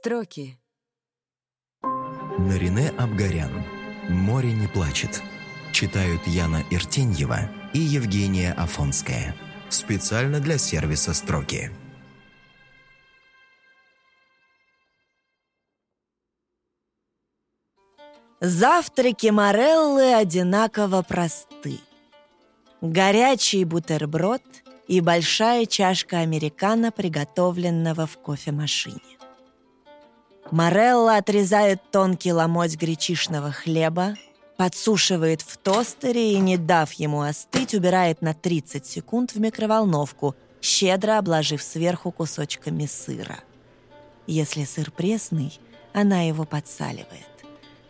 Строки. Нарине Абгарян. «Море не плачет». Читают Яна Иртеньева и Евгения Афонская. Специально для сервиса «Строки». Завтраки Мореллы одинаково просты. Горячий бутерброд и большая чашка американо, приготовленного в кофемашине. Морелла отрезает тонкий ломоть гречишного хлеба, подсушивает в тостере и, не дав ему остыть, убирает на 30 секунд в микроволновку, щедро обложив сверху кусочками сыра. Если сыр пресный, она его подсаливает.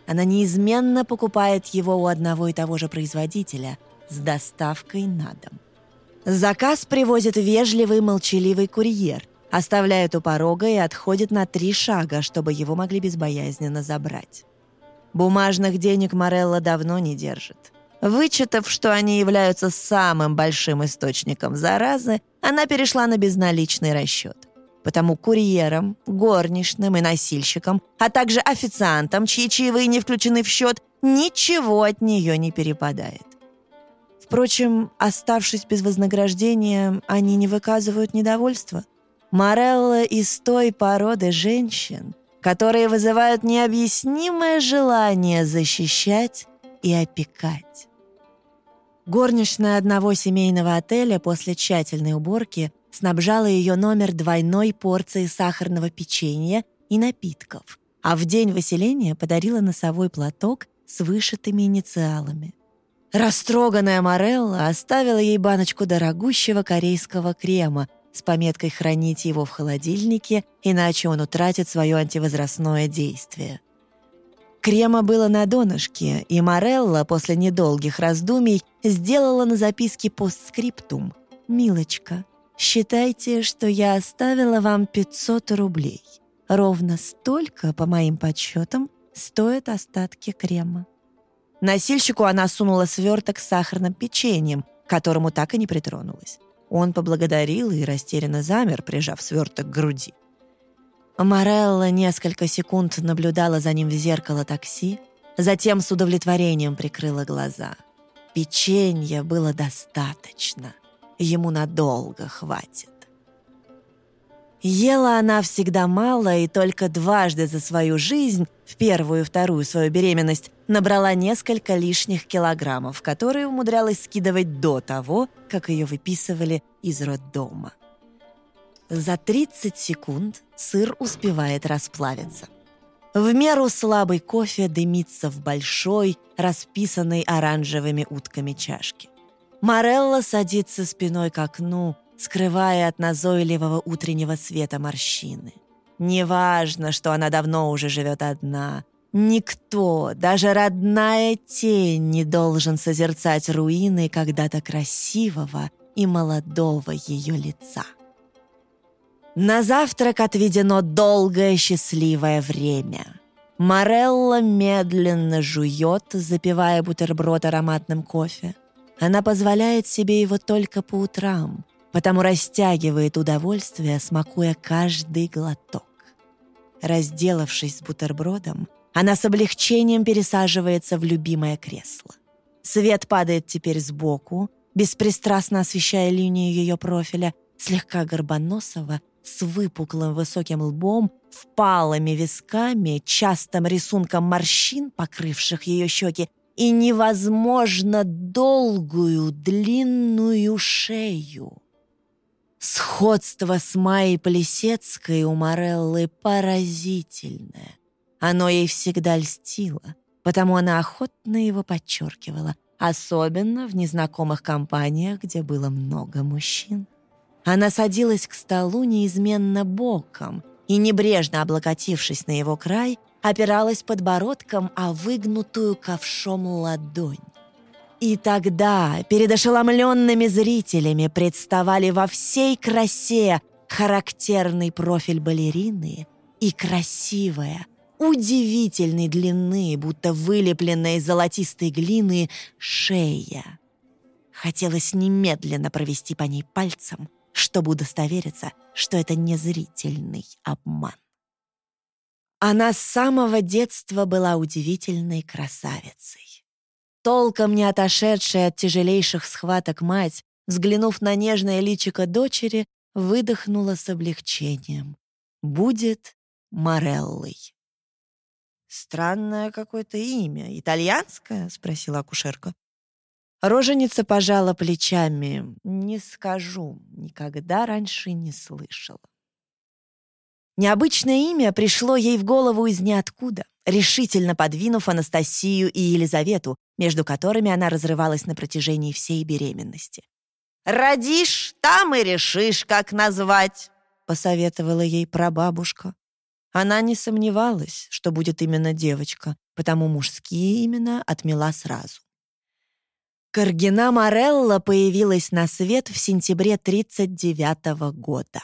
Она неизменно покупает его у одного и того же производителя с доставкой на дом. Заказ привозит вежливый молчаливый курьер, оставляет у порога и отходит на три шага, чтобы его могли безбоязненно забрать. Бумажных денег Морелла давно не держит. Вычитав, что они являются самым большим источником заразы, она перешла на безналичный расчет. Потому курьерам, горничным и носильщикам, а также официантам, чьи чаевые не включены в счет, ничего от нее не перепадает. Впрочем, оставшись без вознаграждения, они не выказывают недовольства. Морелла из той породы женщин, которые вызывают необъяснимое желание защищать и опекать. Горничная одного семейного отеля после тщательной уборки снабжала ее номер двойной порцией сахарного печенья и напитков, а в день выселения подарила носовой платок с вышитыми инициалами. Растроганная Морелла оставила ей баночку дорогущего корейского крема с пометкой «Хранить его в холодильнике, иначе он утратит свое антивозрастное действие». Крема было на донышке, и Морелла после недолгих раздумий сделала на записке постскриптум «Милочка, считайте, что я оставила вам 500 рублей. Ровно столько, по моим подсчетам, стоят остатки крема». Носильщику она сунула сверток с сахарным печеньем, к которому так и не притронулась. Он поблагодарил и растерянно замер, прижав сверток к груди. Морелла несколько секунд наблюдала за ним в зеркало такси, затем с удовлетворением прикрыла глаза. Печенья было достаточно. Ему надолго хватит. Ела она всегда мало и только дважды за свою жизнь, в первую и вторую свою беременность, набрала несколько лишних килограммов, которые умудрялась скидывать до того, как ее выписывали из роддома. За 30 секунд сыр успевает расплавиться. В меру слабый кофе дымится в большой, расписанной оранжевыми утками чашке. Морелла садится спиной к окну, скрывая от назойливого утреннего света морщины. Неважно, что она давно уже живет одна. Никто, даже родная тень, не должен созерцать руины когда-то красивого и молодого ее лица. На завтрак отведено долгое счастливое время. Морелла медленно жует, запивая бутерброд ароматным кофе. Она позволяет себе его только по утрам, потому растягивает удовольствие, смакуя каждый глоток. Разделавшись с бутербродом, она с облегчением пересаживается в любимое кресло. Свет падает теперь сбоку, беспристрастно освещая линию ее профиля, слегка горбоносого, с выпуклым высоким лбом, впалыми висками, частым рисунком морщин, покрывших ее щеки, и невозможно долгую длинную шею. Сходство с Майей Плесецкой у Мореллы поразительное. Оно ей всегда льстило, потому она охотно его подчеркивала, особенно в незнакомых компаниях, где было много мужчин. Она садилась к столу неизменно боком и, небрежно облокотившись на его край, опиралась подбородком о выгнутую ковшом ладонь. И тогда перед ошеломленными зрителями представали во всей красе характерный профиль балерины и красивая, удивительной длины, будто вылепленная из золотистой глины, шея. Хотелось немедленно провести по ней пальцем, чтобы удостовериться, что это не зрительный обман. Она с самого детства была удивительной красавицей. Толком не отошедшая от тяжелейших схваток мать, взглянув на нежное личико дочери, выдохнула с облегчением. «Будет Мореллой». «Странное какое-то имя. Итальянское?» — спросила акушерка. Роженица пожала плечами. «Не скажу. Никогда раньше не слышала». Необычное имя пришло ей в голову из ниоткуда, решительно подвинув Анастасию и Елизавету, между которыми она разрывалась на протяжении всей беременности. «Родишь, там и решишь, как назвать», — посоветовала ей прабабушка. Она не сомневалась, что будет именно девочка, потому мужские имена отмела сразу. Каргина Морелла появилась на свет в сентябре 1939 года.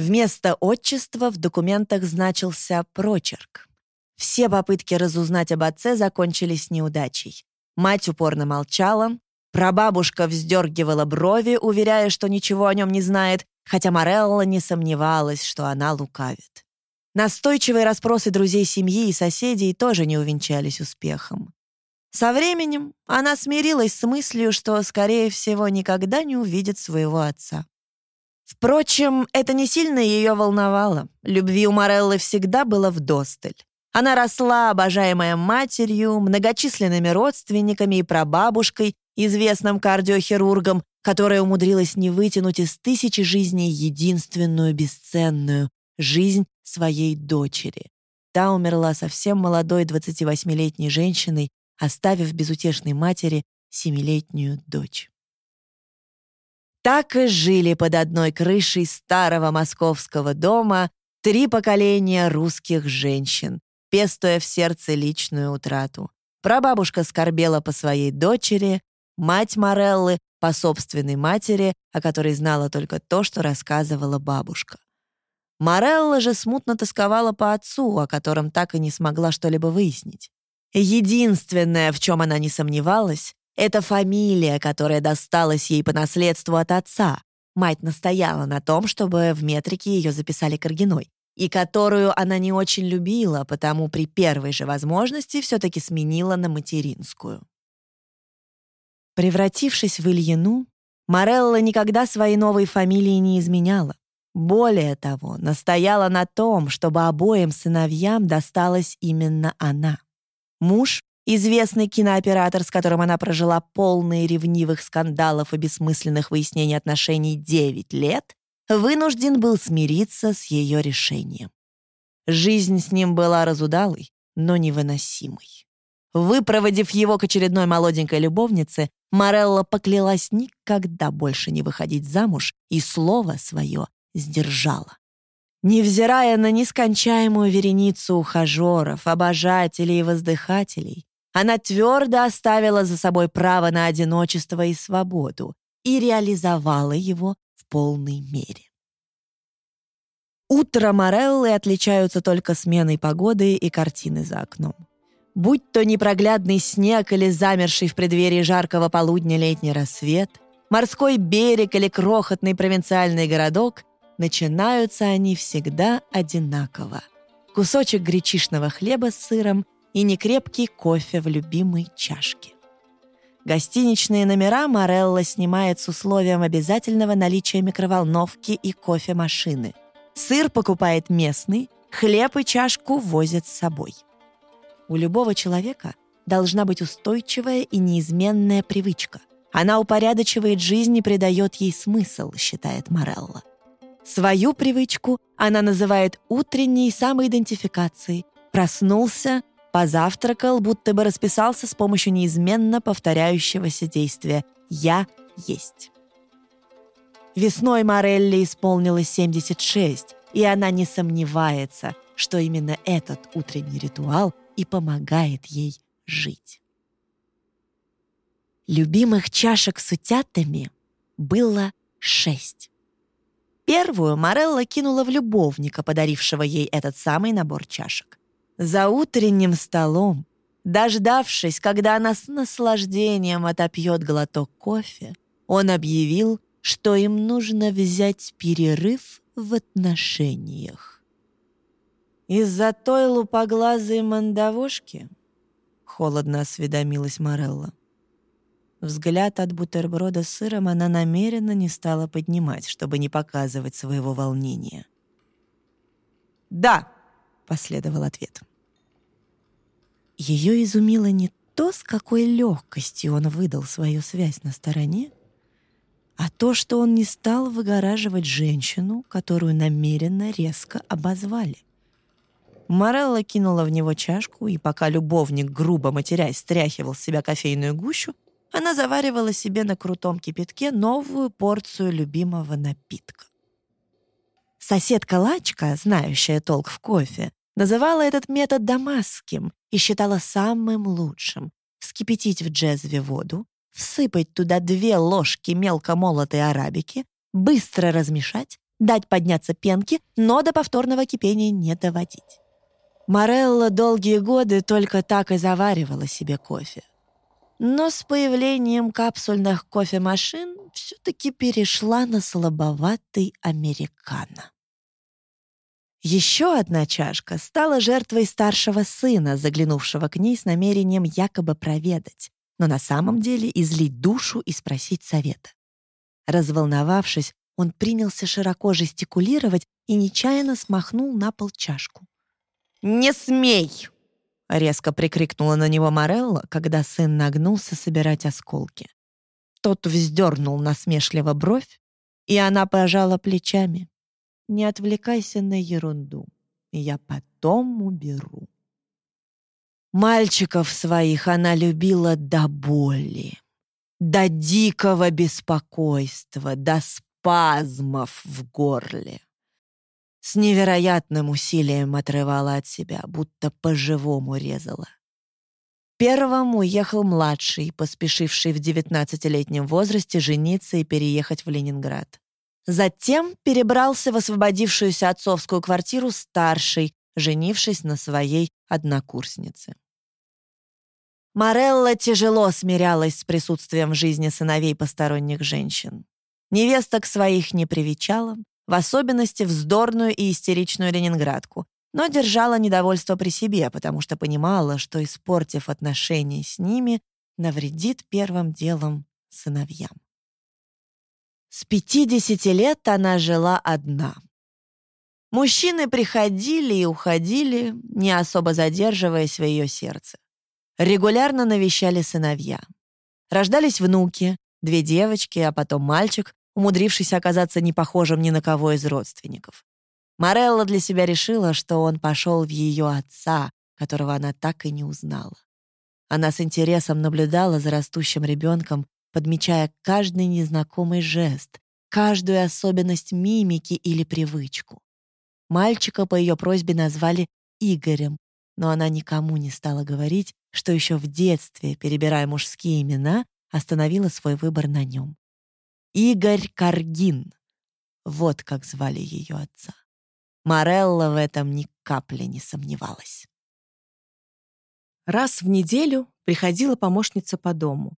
Вместо отчества в документах значился прочерк. Все попытки разузнать об отце закончились неудачей. Мать упорно молчала, прабабушка вздергивала брови, уверяя, что ничего о нем не знает, хотя Морелла не сомневалась, что она лукавит. Настойчивые расспросы друзей семьи и соседей тоже не увенчались успехом. Со временем она смирилась с мыслью, что, скорее всего, никогда не увидит своего отца. Впрочем, это не сильно ее волновало. Любви у Мореллы всегда было вдосталь. Она росла, обожаемая матерью, многочисленными родственниками и прабабушкой, известным кардиохирургом, которая умудрилась не вытянуть из тысячи жизней единственную бесценную — жизнь своей дочери. Та умерла совсем молодой 28-летней женщиной, оставив безутешной матери семилетнюю дочь. Так и жили под одной крышей старого московского дома три поколения русских женщин, пестуя в сердце личную утрату. Прабабушка скорбела по своей дочери, мать Мореллы по собственной матери, о которой знала только то, что рассказывала бабушка. Морелла же смутно тосковала по отцу, о котором так и не смогла что-либо выяснить. Единственное, в чем она не сомневалась, это фамилия, которая досталась ей по наследству от отца. Мать настояла на том, чтобы в метрике ее записали Каргиной, и которую она не очень любила, потому при первой же возможности все-таки сменила на материнскую. Превратившись в Ильину, Морелла никогда своей новой фамилии не изменяла. Более того, настояла на том, чтобы обоим сыновьям досталась именно она. Муж Известный кинооператор, с которым она прожила полные ревнивых скандалов и бессмысленных выяснений отношений 9 лет, вынужден был смириться с ее решением. Жизнь с ним была разудалой, но невыносимой. Выпроводив его к очередной молоденькой любовнице, Морелла поклялась никогда больше не выходить замуж и слово свое сдержала. Невзирая на нескончаемую вереницу ухажеров, обожателей и воздыхателей, она твердо оставила за собой право на одиночество и свободу и реализовала его в полной мере. Утро Мореллы отличаются только сменой погоды и картины за окном. Будь то непроглядный снег или замерший в преддверии жаркого полудня летний рассвет, морской берег или крохотный провинциальный городок, начинаются они всегда одинаково. Кусочек гречишного хлеба с сыром и некрепкий кофе в любимой чашке. Гостиничные номера Морелла снимает с условием обязательного наличия микроволновки и кофемашины. Сыр покупает местный, хлеб и чашку возит с собой. У любого человека должна быть устойчивая и неизменная привычка. Она упорядочивает жизнь и придает ей смысл, считает Морелла. Свою привычку она называет утренней самоидентификацией. Проснулся, Позавтракал, будто бы расписался с помощью неизменно повторяющегося действия «Я есть». Весной Морелли исполнилось 76, и она не сомневается, что именно этот утренний ритуал и помогает ей жить. Любимых чашек с утятами было шесть. Первую Морелла кинула в любовника, подарившего ей этот самый набор чашек. За утренним столом, дождавшись, когда она с наслаждением отопьет глоток кофе, он объявил, что им нужно взять перерыв в отношениях. «Из-за той лупоглазой мандавошки?» — холодно осведомилась Морелла. Взгляд от бутерброда с сыром она намеренно не стала поднимать, чтобы не показывать своего волнения. «Да!» — последовал ответ. Ее изумило не то, с какой легкостью он выдал свою связь на стороне, а то, что он не стал выгораживать женщину, которую намеренно резко обозвали. Морелла кинула в него чашку, и пока любовник, грубо матерясь, стряхивал с себя кофейную гущу, она заваривала себе на крутом кипятке новую порцию любимого напитка. Соседка Лачка, знающая толк в кофе, называла этот метод дамасским и считала самым лучшим. Вскипятить в джезве воду, всыпать туда две ложки мелко молотой арабики, быстро размешать, дать подняться пенки, но до повторного кипения не доводить. Морелла долгие годы только так и заваривала себе кофе. Но с появлением капсульных кофемашин все-таки перешла на слабоватый американо. Еще одна чашка стала жертвой старшего сына, заглянувшего к ней с намерением якобы проведать, но на самом деле излить душу и спросить совета. Разволновавшись, он принялся широко жестикулировать и нечаянно смахнул на пол чашку. «Не смей!» — резко прикрикнула на него Морелла, когда сын нагнулся собирать осколки. Тот вздернул насмешливо бровь, и она пожала плечами. «Не отвлекайся на ерунду, я потом уберу». Мальчиков своих она любила до боли, до дикого беспокойства, до спазмов в горле. С невероятным усилием отрывала от себя, будто по-живому резала. Первым уехал младший, поспешивший в девятнадцатилетнем возрасте жениться и переехать в Ленинград. Затем перебрался в освободившуюся отцовскую квартиру старший, женившись на своей однокурснице. Морелла тяжело смирялась с присутствием в жизни сыновей посторонних женщин. Невесток своих не привечала, в особенности вздорную и истеричную ленинградку, но держала недовольство при себе, потому что понимала, что, испортив отношения с ними, навредит первым делом сыновьям. С 50 лет она жила одна. Мужчины приходили и уходили, не особо задерживаясь в ее сердце. Регулярно навещали сыновья. Рождались внуки, две девочки, а потом мальчик, умудрившись оказаться не похожим ни на кого из родственников. Морелла для себя решила, что он пошел в ее отца, которого она так и не узнала. Она с интересом наблюдала за растущим ребенком, подмечая каждый незнакомый жест, каждую особенность мимики или привычку. Мальчика по ее просьбе назвали Игорем, но она никому не стала говорить, что еще в детстве, перебирая мужские имена, остановила свой выбор на нем. Игорь Каргин. Вот как звали ее отца. Морелла в этом ни капли не сомневалась. Раз в неделю приходила помощница по дому.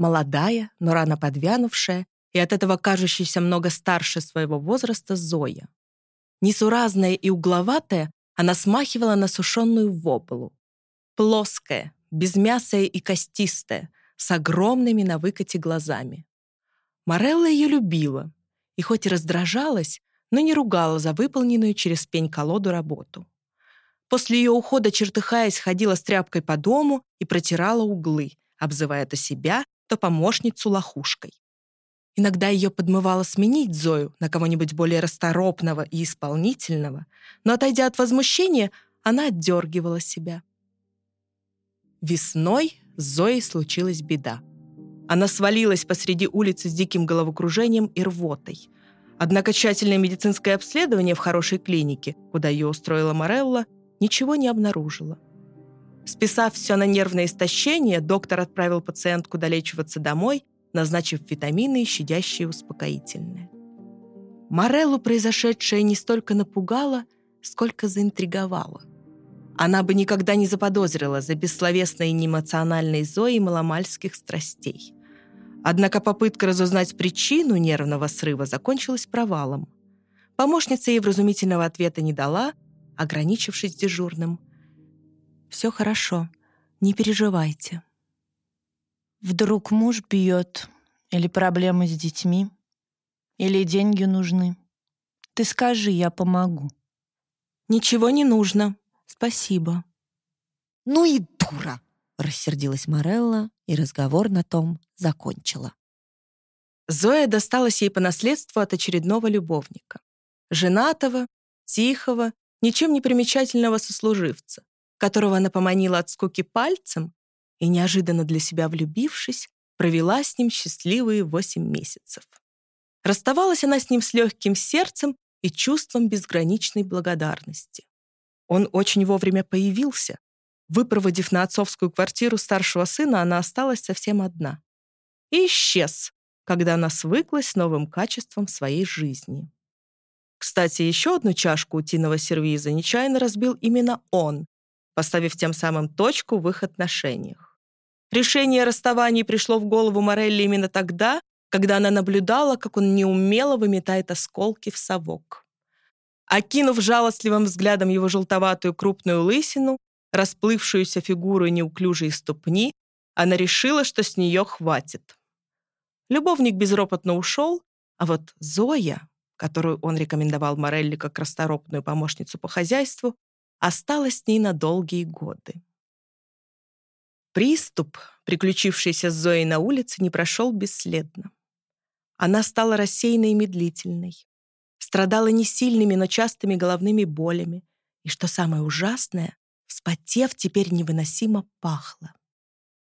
Молодая, но рано подвянувшая и от этого кажущаяся много старше своего возраста Зоя. Несуразная и угловатая, она смахивала на сушеную воблу. Плоская, безмясая и костистая, с огромными на выкате глазами. Морелла ее любила и хоть и раздражалась, но не ругала за выполненную через пень-колоду работу. После ее ухода, чертыхаясь, ходила с тряпкой по дому и протирала углы, обзывая то себя, то помощницу лохушкой. Иногда ее подмывало сменить Зою на кого-нибудь более расторопного и исполнительного, но, отойдя от возмущения, она отдергивала себя. Весной с Зоей случилась беда. Она свалилась посреди улицы с диким головокружением и рвотой. Однако тщательное медицинское обследование в хорошей клинике, куда ее устроила Морелла, ничего не обнаружило. Списав все на нервное истощение, доктор отправил пациентку долечиваться домой, назначив витамины и щадящие успокоительные. Мореллу произошедшее не столько напугало, сколько заинтриговало. Она бы никогда не заподозрила за бессловесной и неэмоциональной Зоей маломальских страстей. Однако попытка разузнать причину нервного срыва закончилась провалом. Помощница ей вразумительного ответа не дала, ограничившись дежурным. «Все хорошо, не переживайте». «Вдруг муж бьет, или проблемы с детьми, или деньги нужны. Ты скажи, я помогу». «Ничего не нужно, спасибо». «Ну и дура!» — рассердилась Морелла, и разговор на том закончила. Зоя досталась ей по наследству от очередного любовника. Женатого, тихого, ничем не примечательного сослуживца, которого она поманила от скуки пальцем и, неожиданно для себя влюбившись, провела с ним счастливые восемь месяцев. Расставалась она с ним с легким сердцем и чувством безграничной благодарности. Он очень вовремя появился. Выпроводив на отцовскую квартиру старшего сына, она осталась совсем одна. И исчез, когда она свыклась с новым качеством своей жизни. Кстати, еще одну чашку утиного сервиза нечаянно разбил именно он, поставив тем самым точку в их отношениях. Решение о расставании пришло в голову Морелли именно тогда, когда она наблюдала, как он неумело выметает осколки в совок. Окинув жалостливым взглядом его желтоватую крупную лысину, расплывшуюся фигуру и неуклюжие ступни, она решила, что с нее хватит. Любовник безропотно ушел, а вот Зоя, которую он рекомендовал Морелли как расторопную помощницу по хозяйству, осталась с ней на долгие годы. Приступ, приключившийся с Зоей на улице, не прошел бесследно. Она стала рассеянной и медлительной, страдала не сильными, но частыми головными болями, и, что самое ужасное, вспотев, теперь невыносимо пахло.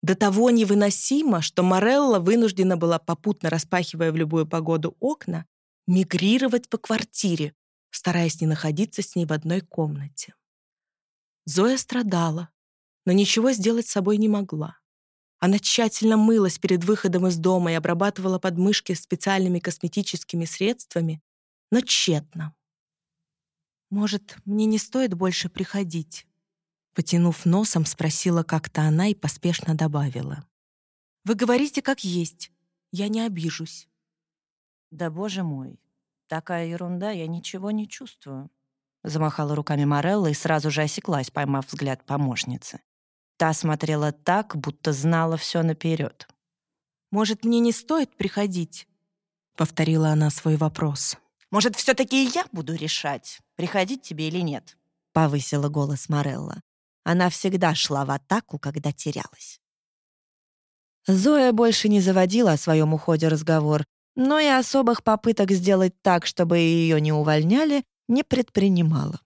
До того невыносимо, что Морелла вынуждена была, попутно распахивая в любую погоду окна, мигрировать по квартире, стараясь не находиться с ней в одной комнате. Зоя страдала, но ничего сделать с собой не могла. Она тщательно мылась перед выходом из дома и обрабатывала подмышки специальными косметическими средствами, но тщетно. «Может, мне не стоит больше приходить?» Потянув носом, спросила как-то она и поспешно добавила. «Вы говорите, как есть. Я не обижусь». «Да, боже мой, такая ерунда, я ничего не чувствую», замахала руками Морелла и сразу же осеклась, поймав взгляд помощницы. Та смотрела так, будто знала все наперед. «Может, мне не стоит приходить?» — повторила она свой вопрос. «Может, все-таки я буду решать, приходить тебе или нет?» — повысила голос Морелла. Она всегда шла в атаку, когда терялась. Зоя больше не заводила о своем уходе разговор, но и особых попыток сделать так, чтобы ее не увольняли, не предпринимала.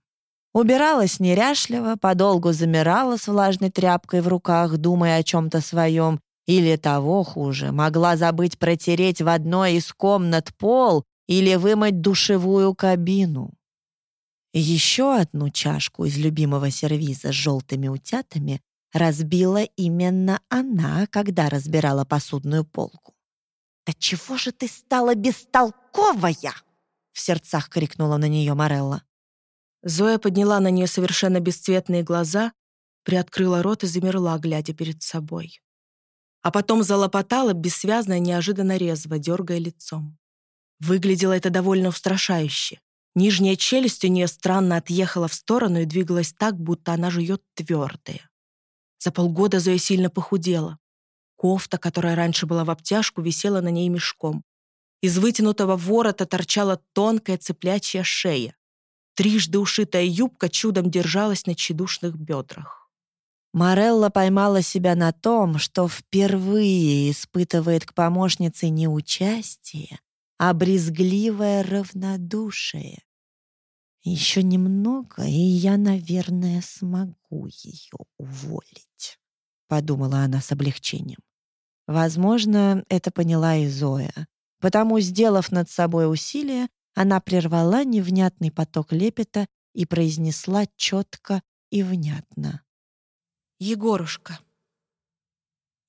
Убиралась неряшливо, подолгу замирала с влажной тряпкой в руках, думая о чем-то своем, или того хуже, могла забыть протереть в одной из комнат пол или вымыть душевую кабину. Еще одну чашку из любимого сервиза с желтыми утятами разбила именно она, когда разбирала посудную полку. «Да чего же ты стала бестолковая?» В сердцах крикнула на нее Морелла. Зоя подняла на нее совершенно бесцветные глаза, приоткрыла рот и замерла, глядя перед собой. А потом залопотала бессвязно и неожиданно резво, дергая лицом. Выглядело это довольно устрашающе. Нижняя челюсть у нее странно отъехала в сторону и двигалась так, будто она жует твердое. За полгода Зоя сильно похудела. Кофта, которая раньше была в обтяжку, висела на ней мешком. Из вытянутого ворота торчала тонкая цыплячья шея. Трижды ушитая юбка чудом держалась на тщедушных бедрах. Морелла поймала себя на том, что впервые испытывает к помощнице не участие, а брезгливое равнодушие. Еще немного, и я, наверное, смогу ее уволить, подумала она с облегчением. Возможно, это поняла и Зоя, потому, сделав над собой усилие, она прервала невнятный поток лепета и произнесла четко и внятно. «Егорушка».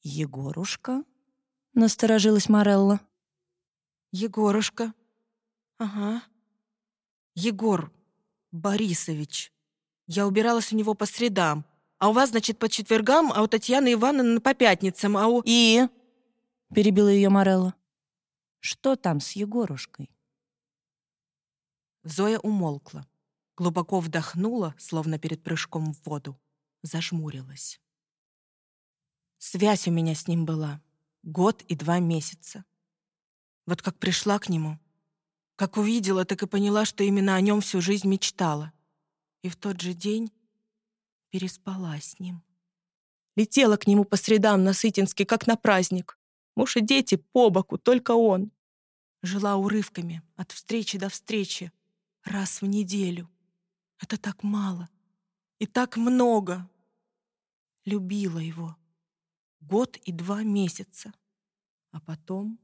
«Егорушка?» — насторожилась Морелла. «Егорушка». «Ага. Егор Борисович. Я убиралась у него по средам. А у вас, значит, по четвергам, а у Татьяны Ивановны по пятницам, а у...» «И?» — перебила ее Морелла. «Что там с Егорушкой?» Зоя умолкла. Глубоко вдохнула, словно перед прыжком в воду. Зажмурилась. Связь у меня с ним была. Год и два месяца. Вот как пришла к нему, как увидела, так и поняла, что именно о нем всю жизнь мечтала. И в тот же день переспала с ним. Летела к нему по средам на Сытинске, как на праздник. Муж и дети по боку, только он. Жила урывками, от встречи до встречи, раз в неделю. Это так мало и так много. Любила его. Год и два месяца. А потом...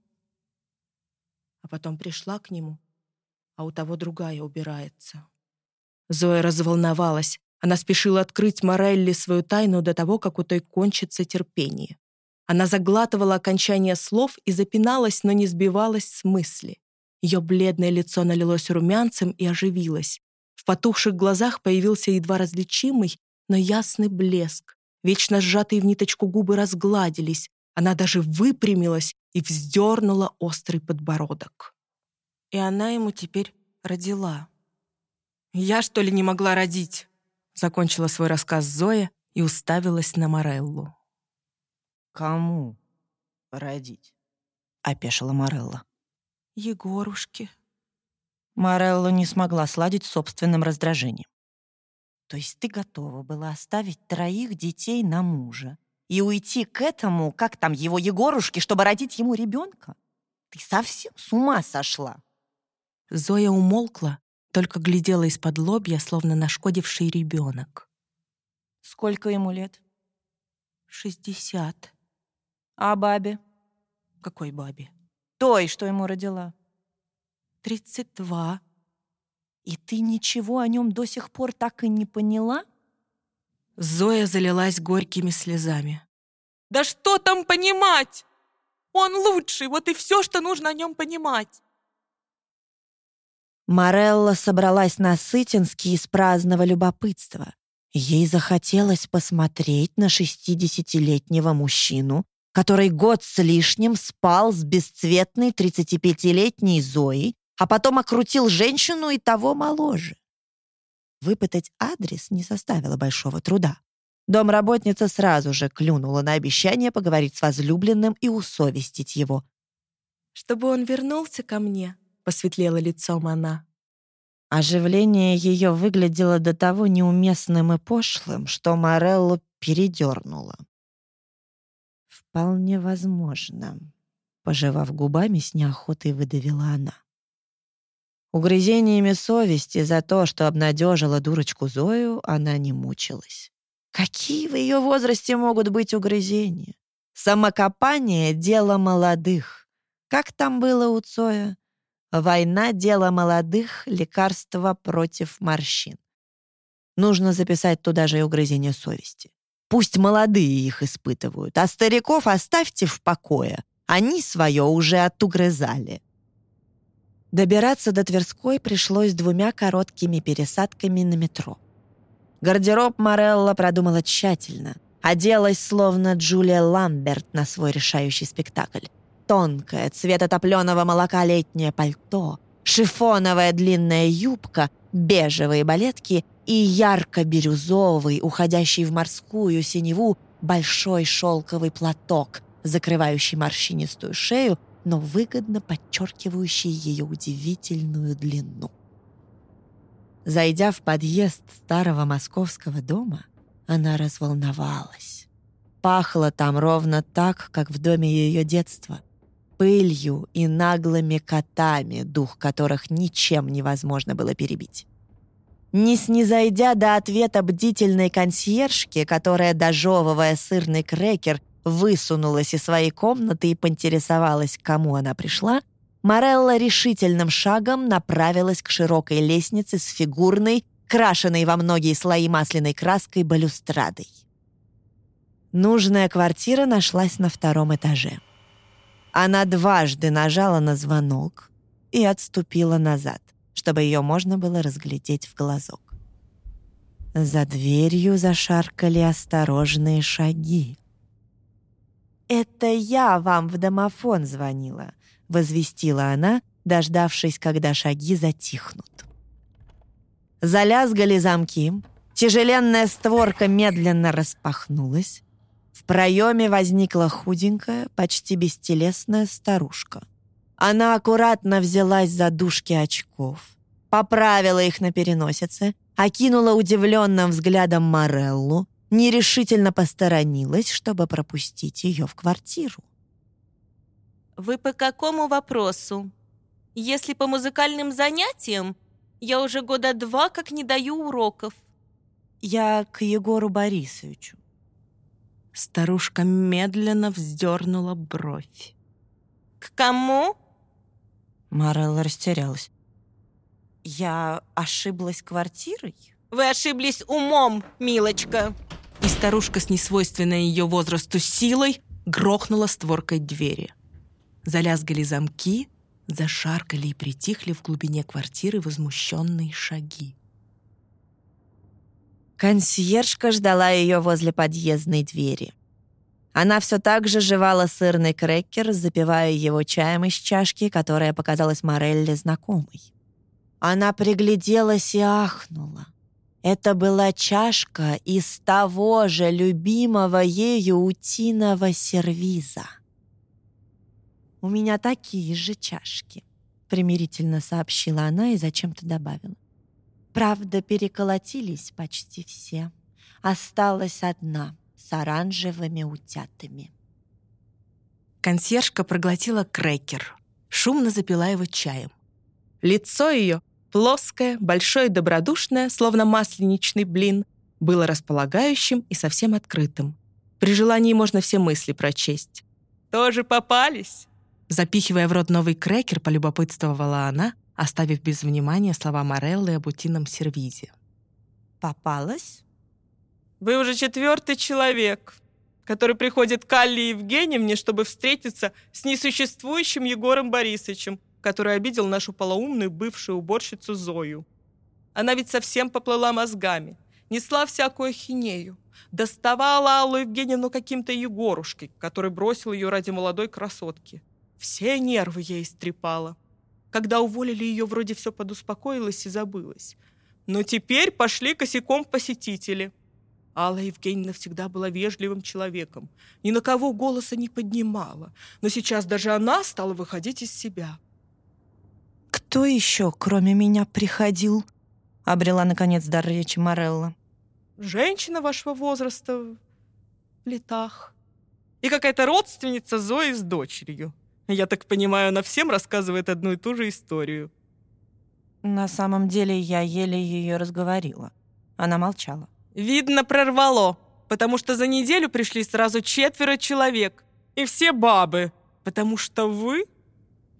А потом пришла к нему, а у того другая убирается. Зоя разволновалась. Она спешила открыть Морелли свою тайну до того, как у той кончится терпение. Она заглатывала окончание слов и запиналась, но не сбивалась с мысли. Ее бледное лицо налилось румянцем и оживилось. В потухших глазах появился едва различимый, но ясный блеск. Вечно сжатые в ниточку губы разгладились. Она даже выпрямилась и вздернула острый подбородок. И она ему теперь родила. «Я, что ли, не могла родить?» Закончила свой рассказ Зоя и уставилась на Мореллу. «Кому родить?» — опешила Морелла. «Егорушке». Морелла не смогла сладить собственным раздражением. «То есть ты готова была оставить троих детей на мужа и уйти к этому, как там, его Егорушке, чтобы родить ему ребенка? Ты совсем с ума сошла?» Зоя умолкла, только глядела из-под лобья, словно нашкодивший ребенок. «Сколько ему лет?» «Шестьдесят», А бабе? Какой бабе? Той, что ему родила. Тридцать два. И ты ничего о нем до сих пор так и не поняла? Зоя залилась горькими слезами. Да что там понимать? Он лучший, вот и все, что нужно о нем понимать. Морелла собралась на Сытинский из праздного любопытства. Ей захотелось посмотреть на шестидесятилетнего мужчину, который год с лишним спал с бесцветной 35-летней Зоей, а потом окрутил женщину и того моложе. Выпытать адрес не составило большого труда. Домработница сразу же клюнула на обещание поговорить с возлюбленным и усовестить его. «Чтобы он вернулся ко мне», — посветлела лицом она. Оживление ее выглядело до того неуместным и пошлым, что Мореллу передернуло. «Вполне возможно», — пожевав губами, с неохотой выдавила она. Угрызениями совести за то, что обнадежила дурочку Зою, она не мучилась. Какие в ее возрасте могут быть угрызения? Самокопание — дело молодых. Как там было у Цоя? Война — дело молодых, лекарство против морщин. Нужно записать туда же и угрызение совести. Пусть молодые их испытывают, а стариков оставьте в покое. Они свое уже отугрызали. Добираться до Тверской пришлось двумя короткими пересадками на метро. Гардероб Морелла продумала тщательно. Оделась, словно Джулия Ламберт на свой решающий спектакль. Тонкое, цвета топленого молока летнее пальто, шифоновая длинная юбка, бежевые балетки и ярко-бирюзовый, уходящий в морскую синеву, большой шелковый платок, закрывающий морщинистую шею, но выгодно подчеркивающий ее удивительную длину. Зайдя в подъезд старого московского дома, она разволновалась. Пахло там ровно так, как в доме ее детства. Пылью и наглыми котами, дух которых ничем невозможно было перебить не снизойдя до ответа бдительной консьержки, которая, дожевывая сырный крекер, высунулась из своей комнаты и поинтересовалась, к кому она пришла, Морелла решительным шагом направилась к широкой лестнице с фигурной, крашенной во многие слои масляной краской балюстрадой. Нужная квартира нашлась на втором этаже. Она дважды нажала на звонок и отступила назад чтобы ее можно было разглядеть в глазок. За дверью зашаркали осторожные шаги. «Это я вам в домофон звонила», — возвестила она, дождавшись, когда шаги затихнут. Залязгали замки, тяжеленная створка медленно распахнулась. В проеме возникла худенькая, почти бестелесная старушка. Она аккуратно взялась за дужки очков, поправила их на переносице, окинула удивленным взглядом Мореллу, нерешительно посторонилась, чтобы пропустить ее в квартиру. «Вы по какому вопросу? Если по музыкальным занятиям, я уже года два как не даю уроков». «Я к Егору Борисовичу». Старушка медленно вздернула бровь. «К кому?» Морелла растерялась. «Я ошиблась квартирой?» «Вы ошиблись умом, милочка!» И старушка с несвойственной ее возрасту силой грохнула створкой двери. Залязгали замки, зашаркали и притихли в глубине квартиры возмущенные шаги. Консьержка ждала ее возле подъездной двери. Она все так же жевала сырный крекер, запивая его чаем из чашки, которая показалась Морелле знакомой. Она пригляделась и ахнула. Это была чашка из того же любимого ею утиного сервиза. «У меня такие же чашки», — примирительно сообщила она и зачем-то добавила. «Правда, переколотились почти все. Осталась одна с оранжевыми утятами». Консьержка проглотила крекер, шумно запила его чаем. Лицо ее Плоское, большое и добродушное, словно масленичный блин, было располагающим и совсем открытым. При желании можно все мысли прочесть. «Тоже попались?» Запихивая в рот новый крекер, полюбопытствовала она, оставив без внимания слова Мореллы об утином сервизе. «Попалась?» «Вы уже четвертый человек, который приходит к Алле Евгеньевне, чтобы встретиться с несуществующим Егором Борисовичем, который обидел нашу полоумную бывшую уборщицу Зою. Она ведь совсем поплыла мозгами, несла всякую хинею, доставала Аллу Евгеньевну каким-то Егорушкой, который бросил ее ради молодой красотки. Все нервы ей истрепала. Когда уволили ее, вроде все подуспокоилось и забылось. Но теперь пошли косяком посетители. Алла Евгеньевна всегда была вежливым человеком, ни на кого голоса не поднимала, но сейчас даже она стала выходить из себя. «Кто еще, кроме меня, приходил?» — обрела, наконец, дар речи Морелла. «Женщина вашего возраста в летах. И какая-то родственница Зои с дочерью. Я так понимаю, она всем рассказывает одну и ту же историю». На самом деле я еле ее разговорила. Она молчала. «Видно, прорвало, потому что за неделю пришли сразу четверо человек. И все бабы, потому что вы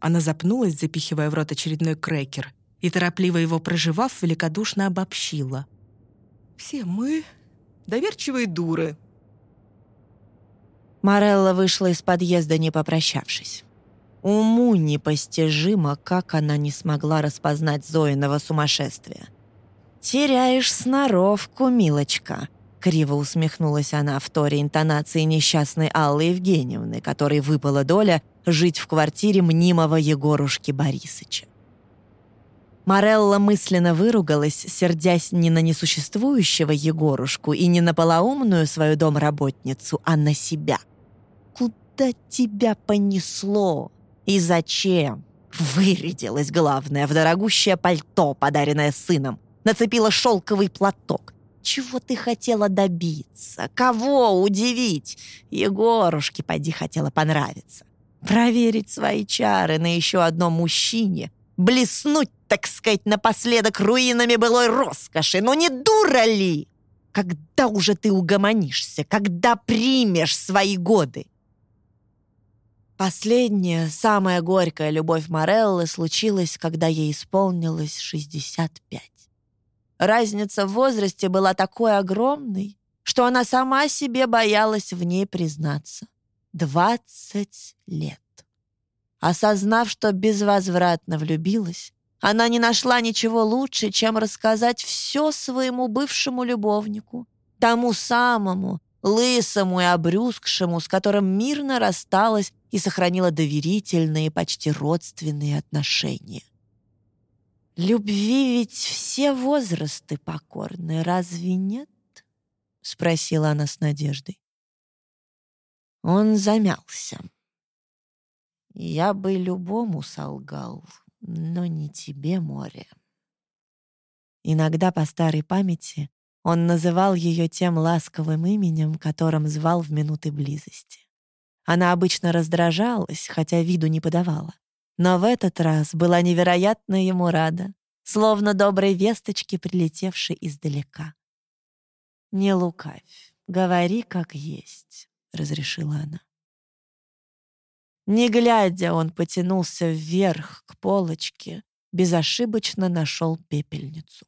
она запнулась, запихивая в рот очередной крекер, и, торопливо его проживав, великодушно обобщила. «Все мы доверчивые дуры». Морелла вышла из подъезда, не попрощавшись. Уму непостижимо, как она не смогла распознать Зоиного сумасшествия. «Теряешь сноровку, милочка», — криво усмехнулась она в торе интонации несчастной Аллы Евгеньевны, которой выпала доля жить в квартире мнимого Егорушки Борисыча. Морелла мысленно выругалась, сердясь не на несуществующего Егорушку и не на полоумную свою домработницу, а на себя. «Куда тебя понесло? И зачем?» Вырядилась, главное, в дорогущее пальто, подаренное сыном. Нацепила шелковый платок. Чего ты хотела добиться? Кого удивить? Егорушке, поди, хотела понравиться проверить свои чары на еще одном мужчине, блеснуть, так сказать, напоследок руинами былой роскоши. Но не дура ли? Когда уже ты угомонишься? Когда примешь свои годы? Последняя, самая горькая любовь Мореллы случилась, когда ей исполнилось 65. Разница в возрасте была такой огромной, что она сама себе боялась в ней признаться. Двадцать лет. Осознав, что безвозвратно влюбилась, она не нашла ничего лучше, чем рассказать все своему бывшему любовнику, тому самому, лысому и обрюзгшему, с которым мирно рассталась и сохранила доверительные, почти родственные отношения. Любви ведь все возрасты покорны, разве нет? Спросила она с надеждой. Он замялся. Я бы любому солгал, но не тебе, море. Иногда по старой памяти он называл ее тем ласковым именем, которым звал в минуты близости. Она обычно раздражалась, хотя виду не подавала. Но в этот раз была невероятно ему рада, словно доброй весточки, прилетевшей издалека. «Не лукавь, говори как есть», — разрешила она. Не глядя, он потянулся вверх к полочке, безошибочно нашел пепельницу.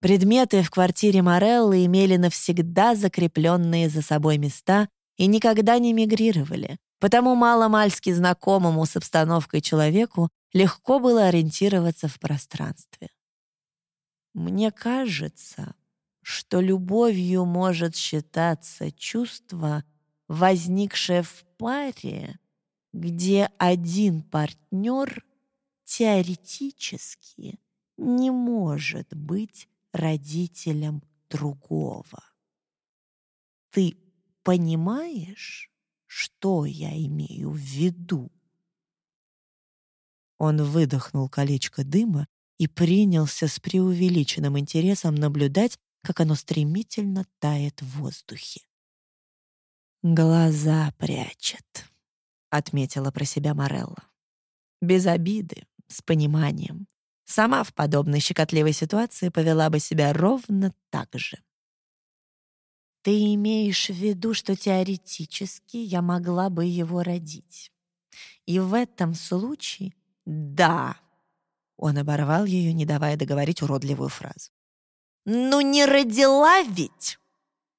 Предметы в квартире Мореллы имели навсегда закрепленные за собой места и никогда не мигрировали, потому маломальски знакомому с обстановкой человеку легко было ориентироваться в пространстве. Мне кажется, что любовью может считаться чувство, возникшее в паре, где один партнер теоретически не может быть родителем другого. Ты понимаешь, что я имею в виду? Он выдохнул колечко дыма и принялся с преувеличенным интересом наблюдать, как оно стремительно тает в воздухе. «Глаза прячет», — отметила про себя Морелла. Без обиды, с пониманием. Сама в подобной щекотливой ситуации повела бы себя ровно так же. «Ты имеешь в виду, что теоретически я могла бы его родить. И в этом случае да». Он оборвал ее, не давая договорить уродливую фразу. «Ну не родила ведь!»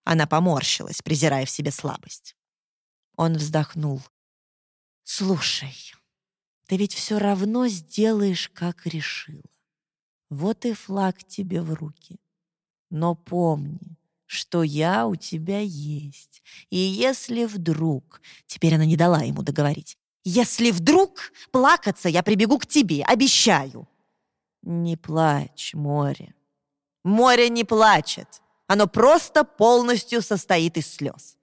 Она поморщилась, презирая в себе слабость. Он вздохнул. «Слушай, ты ведь все равно сделаешь, как решила. Вот и флаг тебе в руки. Но помни, что я у тебя есть. И если вдруг... Теперь она не дала ему договорить. Если вдруг плакаться, я прибегу к тебе, обещаю. Не плачь, море. Море не плачет. Оно просто полностью состоит из слез.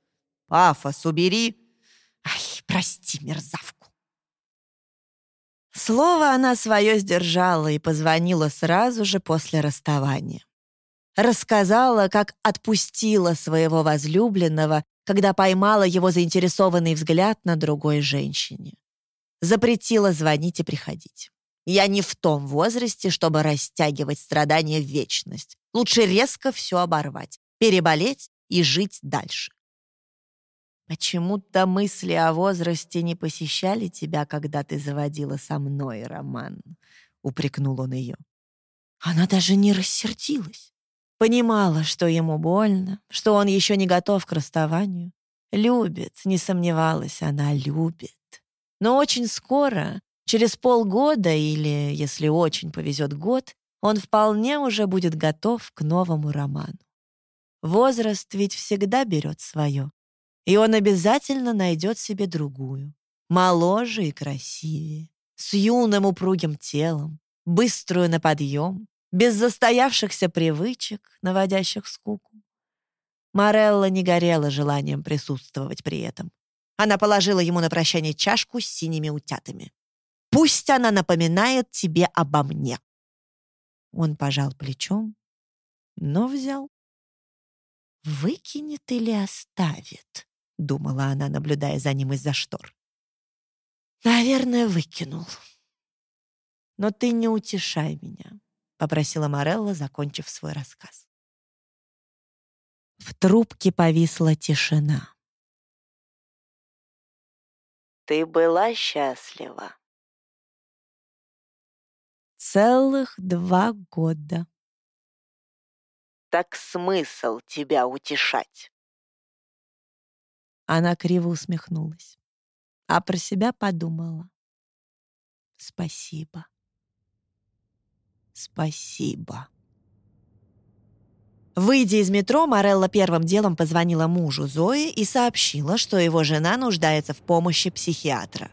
Пафос убери. Ай, прости, мерзавку. Слово она свое сдержала и позвонила сразу же после расставания. Рассказала, как отпустила своего возлюбленного, когда поймала его заинтересованный взгляд на другой женщине. Запретила звонить и приходить. Я не в том возрасте, чтобы растягивать страдания в вечность. Лучше резко все оборвать, переболеть и жить дальше. Почему-то мысли о возрасте не посещали тебя, когда ты заводила со мной роман, упрекнул он ее. Она даже не рассердилась. Понимала, что ему больно, что он еще не готов к расставанию. Любит, не сомневалась, она любит. Но очень скоро Через полгода или, если очень повезет, год, он вполне уже будет готов к новому роману. Возраст ведь всегда берет свое, и он обязательно найдет себе другую, моложе и красивее, с юным упругим телом, быструю на подъем, без застоявшихся привычек, наводящих скуку. Морелла не горела желанием присутствовать при этом. Она положила ему на прощание чашку с синими утятами. Пусть она напоминает тебе обо мне». Он пожал плечом, но взял. «Выкинет или оставит?» — думала она, наблюдая за ним из-за штор. «Наверное, выкинул. Но ты не утешай меня», — попросила Морелла, закончив свой рассказ. В трубке повисла тишина. «Ты была счастлива?» Целых два года. Так смысл тебя утешать? Она криво усмехнулась, а про себя подумала. Спасибо. Спасибо. Выйдя из метро, Морелла первым делом позвонила мужу Зои и сообщила, что его жена нуждается в помощи психиатра.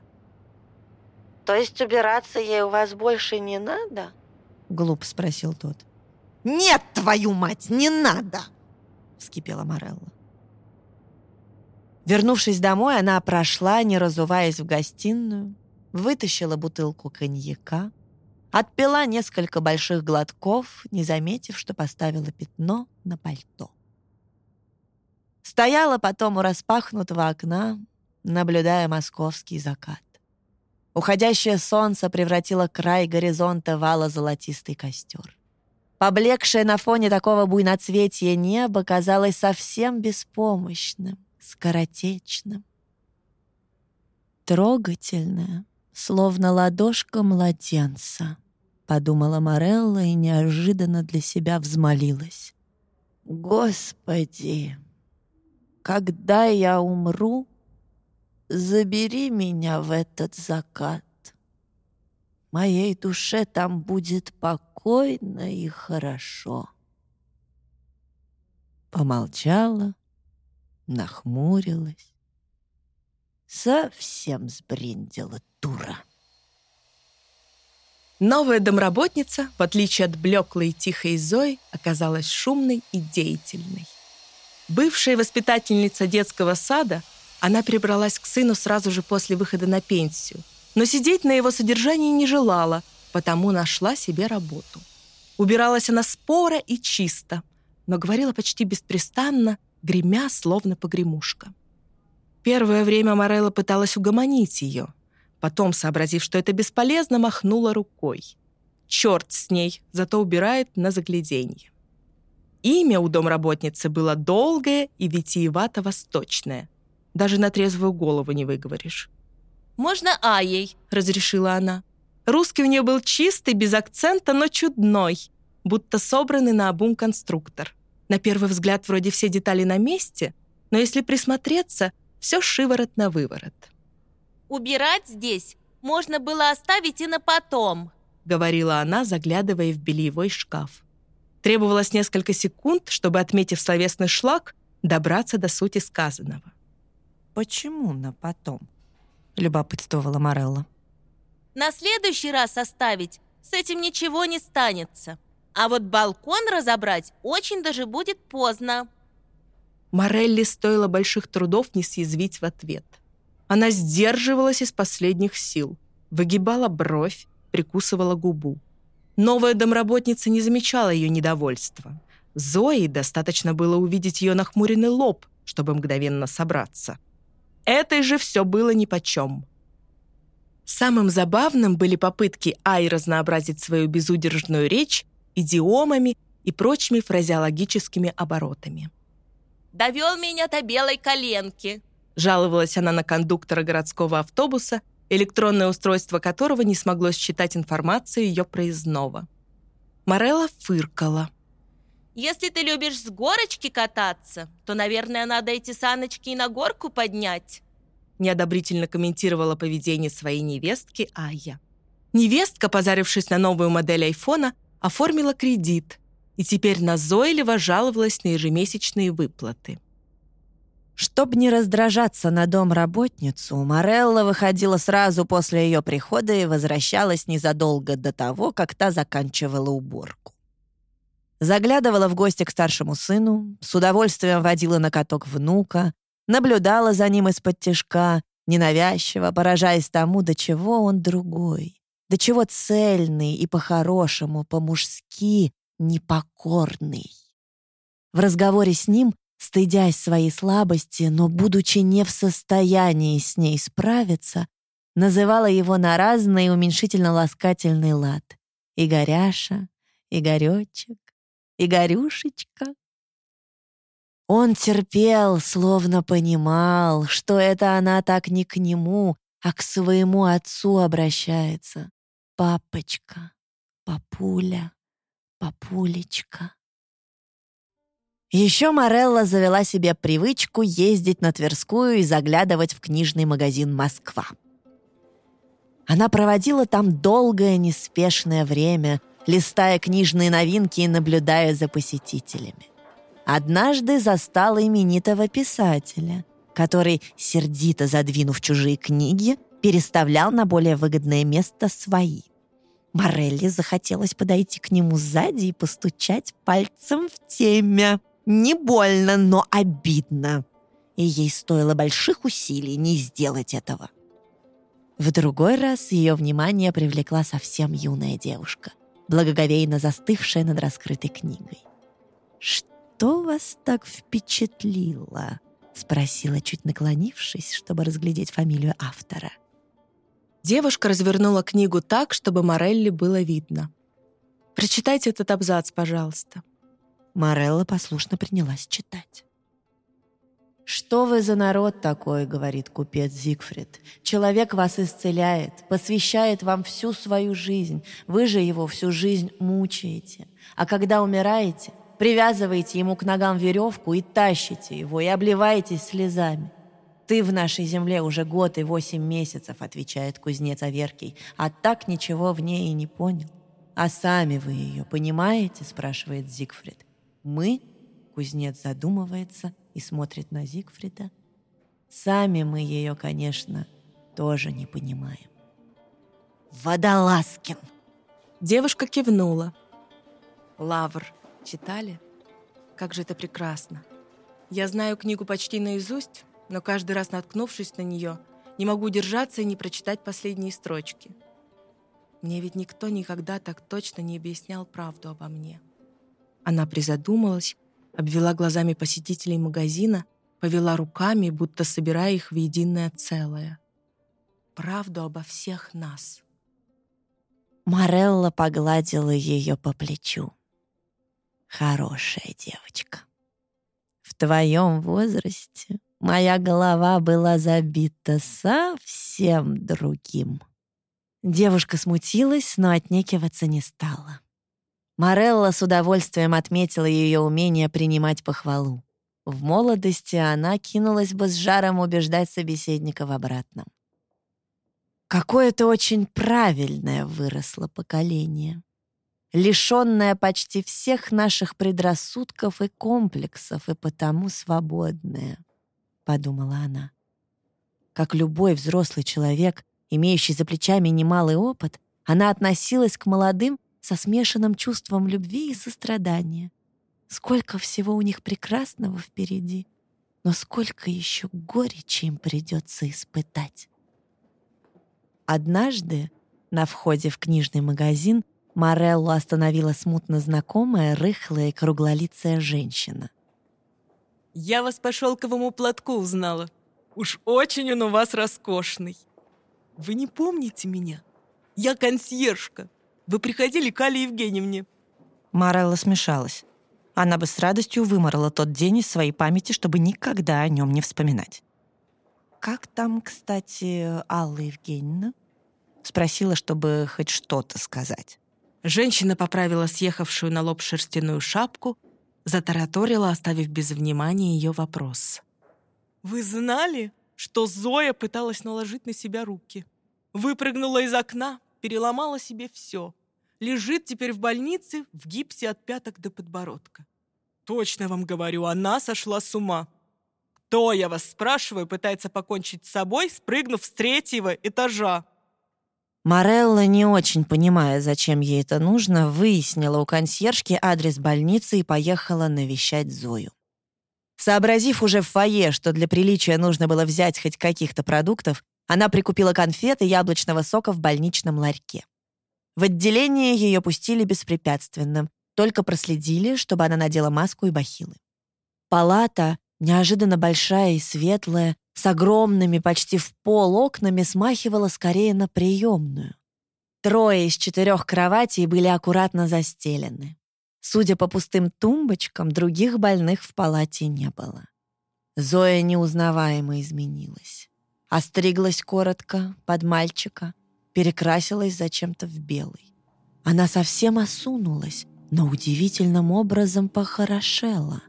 То есть убираться ей у вас больше не надо? — глупо спросил тот. «Нет, твою мать, не надо!» — вскипела Морелла. Вернувшись домой, она прошла, не разуваясь в гостиную, вытащила бутылку коньяка, отпила несколько больших глотков, не заметив, что поставила пятно на пальто. Стояла потом у распахнутого окна, наблюдая московский закат. Уходящее солнце превратило край горизонта в ало-золотистый костер. Поблекшее на фоне такого буйноцветия небо казалось совсем беспомощным, скоротечным. Трогательное, словно ладошка младенца, подумала Морелла и неожиданно для себя взмолилась. «Господи, когда я умру, забери меня в этот закат. Моей душе там будет покойно и хорошо». Помолчала, нахмурилась. Совсем сбрендила дура. Новая домработница, в отличие от блеклой и тихой Зои, оказалась шумной и деятельной. Бывшая воспитательница детского сада, она прибралась к сыну сразу же после выхода на пенсию, но сидеть на его содержании не желала, потому нашла себе работу. Убиралась она споро и чисто, но говорила почти беспрестанно, гремя, словно погремушка. Первое время Морелла пыталась угомонить ее, Потом, сообразив, что это бесполезно, махнула рукой. Черт с ней, зато убирает на загляденье. Имя у домработницы было долгое и витиевато-восточное. Даже на трезвую голову не выговоришь. «Можно Аей», — разрешила она. Русский у нее был чистый, без акцента, но чудной, будто собранный на обум конструктор. На первый взгляд вроде все детали на месте, но если присмотреться, все шиворот на выворот. Убирать здесь можно было оставить и на потом», — говорила она, заглядывая в бельевой шкаф. Требовалось несколько секунд, чтобы, отметив словесный шлак, добраться до сути сказанного. «Почему на потом?» — любопытствовала Морелла. «На следующий раз оставить с этим ничего не станется. А вот балкон разобрать очень даже будет поздно». Морелли стоило больших трудов не съязвить в ответ — она сдерживалась из последних сил, выгибала бровь, прикусывала губу. Новая домработница не замечала ее недовольства. Зои достаточно было увидеть ее нахмуренный лоб, чтобы мгновенно собраться. Этой же все было нипочем. Самым забавным были попытки Ай разнообразить свою безудержную речь идиомами и прочими фразеологическими оборотами. «Довел меня до белой коленки», Жаловалась она на кондуктора городского автобуса, электронное устройство которого не смогло считать информацию ее проездного. Морелла фыркала. «Если ты любишь с горочки кататься, то, наверное, надо эти саночки и на горку поднять», неодобрительно комментировала поведение своей невестки Ая. Невестка, позарившись на новую модель айфона, оформила кредит и теперь назойливо жаловалась на ежемесячные выплаты. Чтобы не раздражаться на домработницу, Морелла выходила сразу после ее прихода и возвращалась незадолго до того, как та заканчивала уборку. Заглядывала в гости к старшему сыну, с удовольствием водила на каток внука, наблюдала за ним из-под тишка, ненавязчиво, поражаясь тому, до чего он другой, до чего цельный и по-хорошему, по-мужски непокорный. В разговоре с ним Стыдясь своей слабости, но будучи не в состоянии с ней справиться, называла его на разный уменьшительно-ласкательный лад. Игоряша, Игоречек, Игорюшечка. Он терпел, словно понимал, что это она так не к нему, а к своему отцу обращается. Папочка, папуля, папулечка. Еще Морелла завела себе привычку ездить на Тверскую и заглядывать в книжный магазин «Москва». Она проводила там долгое неспешное время, листая книжные новинки и наблюдая за посетителями. Однажды застала именитого писателя, который, сердито задвинув чужие книги, переставлял на более выгодное место свои. Морелли захотелось подойти к нему сзади и постучать пальцем в темя. Не больно, но обидно. И ей стоило больших усилий не сделать этого. В другой раз ее внимание привлекла совсем юная девушка, благоговейно застывшая над раскрытой книгой. «Что вас так впечатлило?» — спросила, чуть наклонившись, чтобы разглядеть фамилию автора. Девушка развернула книгу так, чтобы Морелли было видно. «Прочитайте этот абзац, пожалуйста». Морелла послушно принялась читать. «Что вы за народ такой?» — говорит купец Зигфрид. «Человек вас исцеляет, посвящает вам всю свою жизнь. Вы же его всю жизнь мучаете. А когда умираете, привязываете ему к ногам веревку и тащите его, и обливаетесь слезами. «Ты в нашей земле уже год и восемь месяцев», — отвечает кузнец Аверкий, «а так ничего в ней и не понял». «А сами вы ее понимаете?» — спрашивает Зигфрид. «Мы?» — кузнец задумывается — и смотрит на Зигфрида. Сами мы ее, конечно, тоже не понимаем. «Водолазкин!» Девушка кивнула. «Лавр. Читали? Как же это прекрасно. Я знаю книгу почти наизусть, но каждый раз, наткнувшись на нее, не могу удержаться и не прочитать последние строчки. Мне ведь никто никогда так точно не объяснял правду обо мне». Она призадумалась, обвела глазами посетителей магазина, повела руками, будто собирая их в единое целое. Правду обо всех нас. Морелла погладила ее по плечу. Хорошая девочка. В твоем возрасте моя голова была забита совсем другим. Девушка смутилась, но отнекиваться не стала. Морелла с удовольствием отметила ее умение принимать похвалу. В молодости она кинулась бы с жаром убеждать собеседника в обратном. Какое-то очень правильное выросло поколение, лишенное почти всех наших предрассудков и комплексов, и потому свободное, — подумала она. Как любой взрослый человек, имеющий за плечами немалый опыт, она относилась к молодым со смешанным чувством любви и сострадания. Сколько всего у них прекрасного впереди, но сколько еще горечи им придется испытать. Однажды на входе в книжный магазин Мореллу остановила смутно знакомая, рыхлая, круглолицая женщина. «Я вас по шелковому платку узнала. Уж очень он у вас роскошный. Вы не помните меня? Я консьержка. Вы приходили к Али Евгеньевне?» Марелла смешалась. Она бы с радостью выморала тот день из своей памяти, чтобы никогда о нем не вспоминать. «Как там, кстати, Алла Евгеньевна?» Спросила, чтобы хоть что-то сказать. Женщина поправила съехавшую на лоб шерстяную шапку, затараторила, оставив без внимания ее вопрос. «Вы знали, что Зоя пыталась наложить на себя руки? Выпрыгнула из окна, переломала себе все. Лежит теперь в больнице в гипсе от пяток до подбородка. Точно вам говорю, она сошла с ума. Кто, я вас спрашиваю, пытается покончить с собой, спрыгнув с третьего этажа? Морелла, не очень понимая, зачем ей это нужно, выяснила у консьержки адрес больницы и поехала навещать Зою. Сообразив уже в фойе, что для приличия нужно было взять хоть каких-то продуктов, она прикупила конфеты яблочного сока в больничном ларьке. В отделение ее пустили беспрепятственно, только проследили, чтобы она надела маску и бахилы. Палата, неожиданно большая и светлая, с огромными почти в пол окнами, смахивала скорее на приемную. Трое из четырех кроватей были аккуратно застелены. Судя по пустым тумбочкам, других больных в палате не было. Зоя неузнаваемо изменилась. Остриглась коротко, под мальчика, перекрасилась зачем-то в белый. Она совсем осунулась, но удивительным образом похорошела.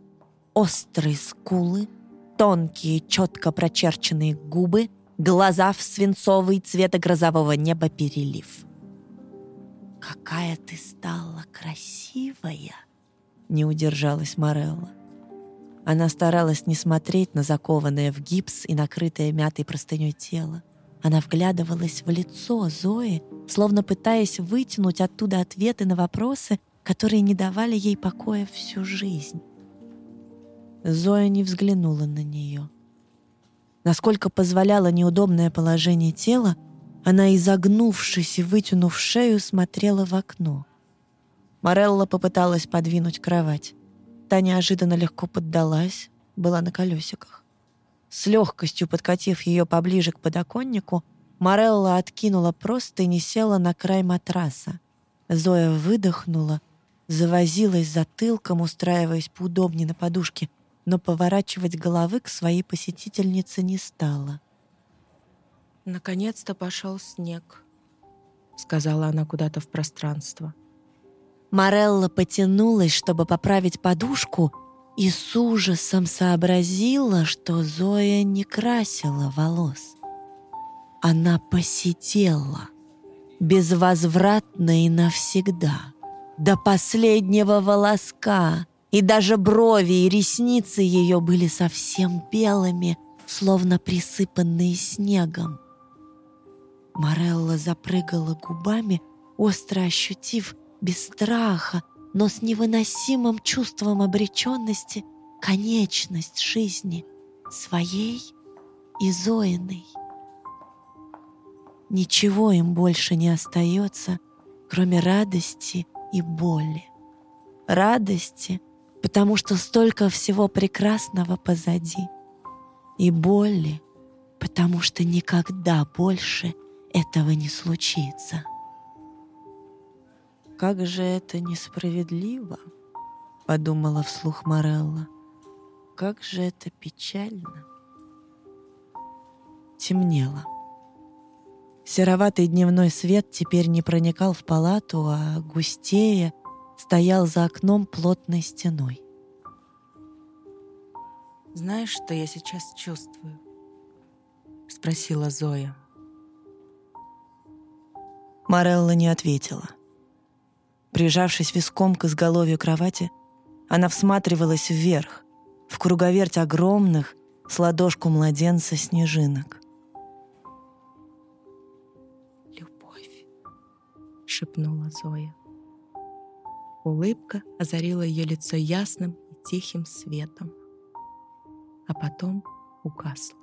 Острые скулы, тонкие, четко прочерченные губы, глаза в свинцовый цвета грозового неба перелив. «Какая ты стала красивая!» — не удержалась Морелла. Она старалась не смотреть на закованное в гипс и накрытое мятой простыней тело. Она вглядывалась в лицо Зои, словно пытаясь вытянуть оттуда ответы на вопросы, которые не давали ей покоя всю жизнь. Зоя не взглянула на нее. Насколько позволяло неудобное положение тела, она, изогнувшись и вытянув шею, смотрела в окно. Морелла попыталась подвинуть кровать. Та неожиданно легко поддалась, была на колесиках. С легкостью подкатив ее поближе к подоконнику, Морелла откинула просто и не села на край матраса. Зоя выдохнула, завозилась затылком, устраиваясь поудобнее на подушке, но поворачивать головы к своей посетительнице не стала. «Наконец-то пошел снег», — сказала она куда-то в пространство. Морелла потянулась, чтобы поправить подушку, и с ужасом сообразила, что Зоя не красила волос. Она посидела, безвозвратно и навсегда, до последнего волоска, и даже брови и ресницы ее были совсем белыми, словно присыпанные снегом. Морелла запрыгала губами, остро ощутив без страха, но с невыносимым чувством обреченности конечность жизни своей и Зоиной. Ничего им больше не остается, кроме радости и боли. Радости, потому что столько всего прекрасного позади. И боли, потому что никогда больше этого не случится. «Как же это несправедливо!» — подумала вслух Морелла. «Как же это печально!» Темнело. Сероватый дневной свет теперь не проникал в палату, а густее стоял за окном плотной стеной. «Знаешь, что я сейчас чувствую?» — спросила Зоя. Морелла не ответила. Прижавшись виском к изголовью кровати, она всматривалась вверх, в круговерть огромных, с ладошку младенца снежинок. «Любовь», — шепнула Зоя. Улыбка озарила ее лицо ясным и тихим светом, а потом угасла.